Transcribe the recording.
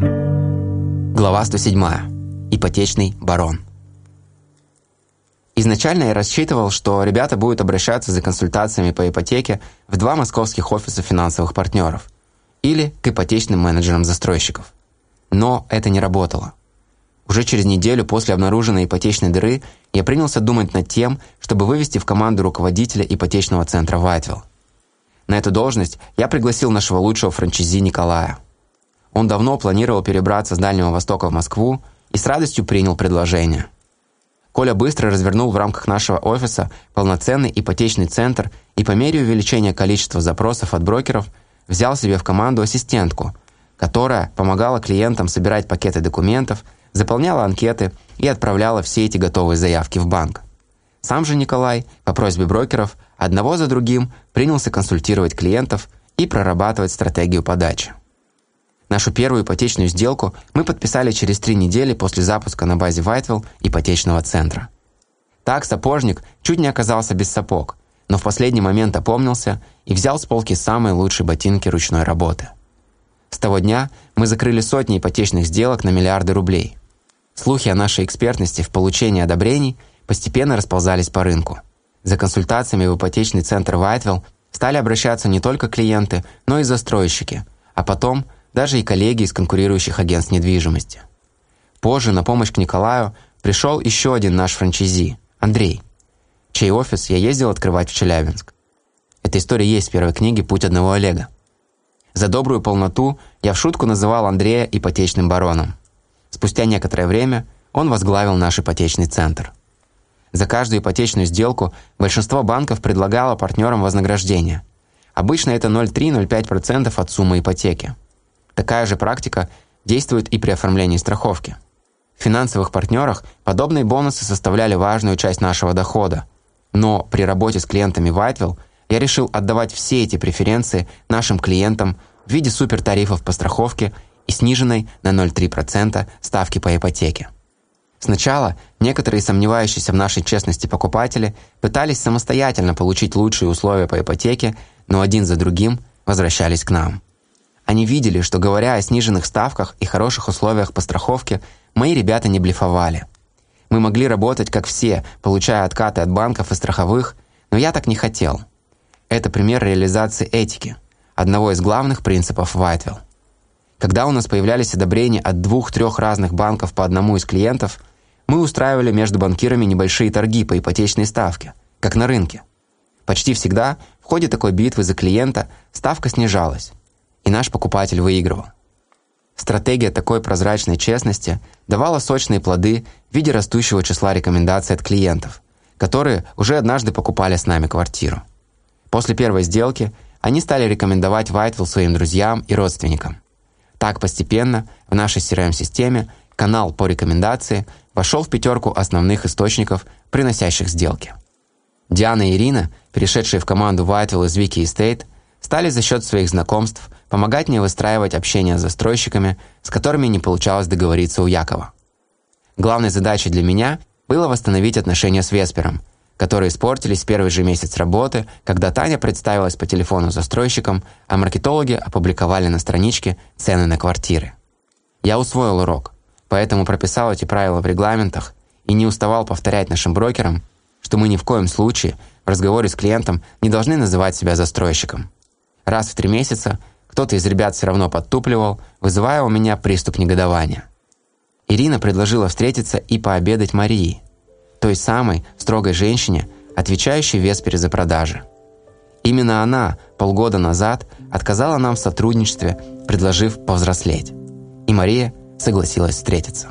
Глава 107. Ипотечный барон. Изначально я рассчитывал, что ребята будут обращаться за консультациями по ипотеке в два московских офиса финансовых партнеров или к ипотечным менеджерам застройщиков. Но это не работало. Уже через неделю после обнаруженной ипотечной дыры я принялся думать над тем, чтобы вывести в команду руководителя ипотечного центра Вайтвилл. На эту должность я пригласил нашего лучшего франчайзи Николая. Он давно планировал перебраться с Дальнего Востока в Москву и с радостью принял предложение. Коля быстро развернул в рамках нашего офиса полноценный ипотечный центр и по мере увеличения количества запросов от брокеров взял себе в команду ассистентку, которая помогала клиентам собирать пакеты документов, заполняла анкеты и отправляла все эти готовые заявки в банк. Сам же Николай, по просьбе брокеров, одного за другим принялся консультировать клиентов и прорабатывать стратегию подачи. Нашу первую ипотечную сделку мы подписали через три недели после запуска на базе Вайтвилл ипотечного центра. Так сапожник чуть не оказался без сапог, но в последний момент опомнился и взял с полки самые лучшие ботинки ручной работы. С того дня мы закрыли сотни ипотечных сделок на миллиарды рублей. Слухи о нашей экспертности в получении одобрений – постепенно расползались по рынку. За консультациями в ипотечный центр Вайтвилл стали обращаться не только клиенты, но и застройщики, а потом даже и коллеги из конкурирующих агентств недвижимости. Позже на помощь к Николаю пришел еще один наш франчайзи – Андрей, чей офис я ездил открывать в Челябинск. Эта история есть в первой книге «Путь одного Олега». За добрую полноту я в шутку называл Андрея ипотечным бароном. Спустя некоторое время он возглавил наш ипотечный центр – за каждую ипотечную сделку большинство банков предлагало партнерам вознаграждение. Обычно это 0,3-0,5% от суммы ипотеки. Такая же практика действует и при оформлении страховки. В финансовых партнерах подобные бонусы составляли важную часть нашего дохода. Но при работе с клиентами Whiteville я решил отдавать все эти преференции нашим клиентам в виде супертарифов по страховке и сниженной на 0,3% ставки по ипотеке. Сначала некоторые сомневающиеся в нашей честности покупатели пытались самостоятельно получить лучшие условия по ипотеке, но один за другим возвращались к нам. Они видели, что говоря о сниженных ставках и хороших условиях по страховке, мои ребята не блефовали. Мы могли работать как все, получая откаты от банков и страховых, но я так не хотел. Это пример реализации этики, одного из главных принципов Вайтвилл. Когда у нас появлялись одобрения от двух-трех разных банков по одному из клиентов – мы устраивали между банкирами небольшие торги по ипотечной ставке, как на рынке. Почти всегда в ходе такой битвы за клиента ставка снижалась, и наш покупатель выигрывал. Стратегия такой прозрачной честности давала сочные плоды в виде растущего числа рекомендаций от клиентов, которые уже однажды покупали с нами квартиру. После первой сделки они стали рекомендовать Вайтвилл своим друзьям и родственникам. Так постепенно в нашей CRM-системе канал по рекомендации вошел в пятерку основных источников, приносящих сделки. Диана и Ирина, перешедшие в команду Whitewell из Wiki Estate, стали за счет своих знакомств помогать мне выстраивать общение с застройщиками, с которыми не получалось договориться у Якова. Главной задачей для меня было восстановить отношения с Веспером, которые испортились в первый же месяц работы, когда Таня представилась по телефону застройщикам, а маркетологи опубликовали на страничке цены на квартиры. Я усвоил урок поэтому прописал эти правила в регламентах и не уставал повторять нашим брокерам, что мы ни в коем случае в разговоре с клиентом не должны называть себя застройщиком. Раз в три месяца кто-то из ребят все равно подтупливал, вызывая у меня приступ негодования. Ирина предложила встретиться и пообедать Марии, той самой строгой женщине, отвечающей Веспере за продажи. Именно она полгода назад отказала нам в сотрудничестве, предложив повзрослеть. И Мария – согласилась встретиться.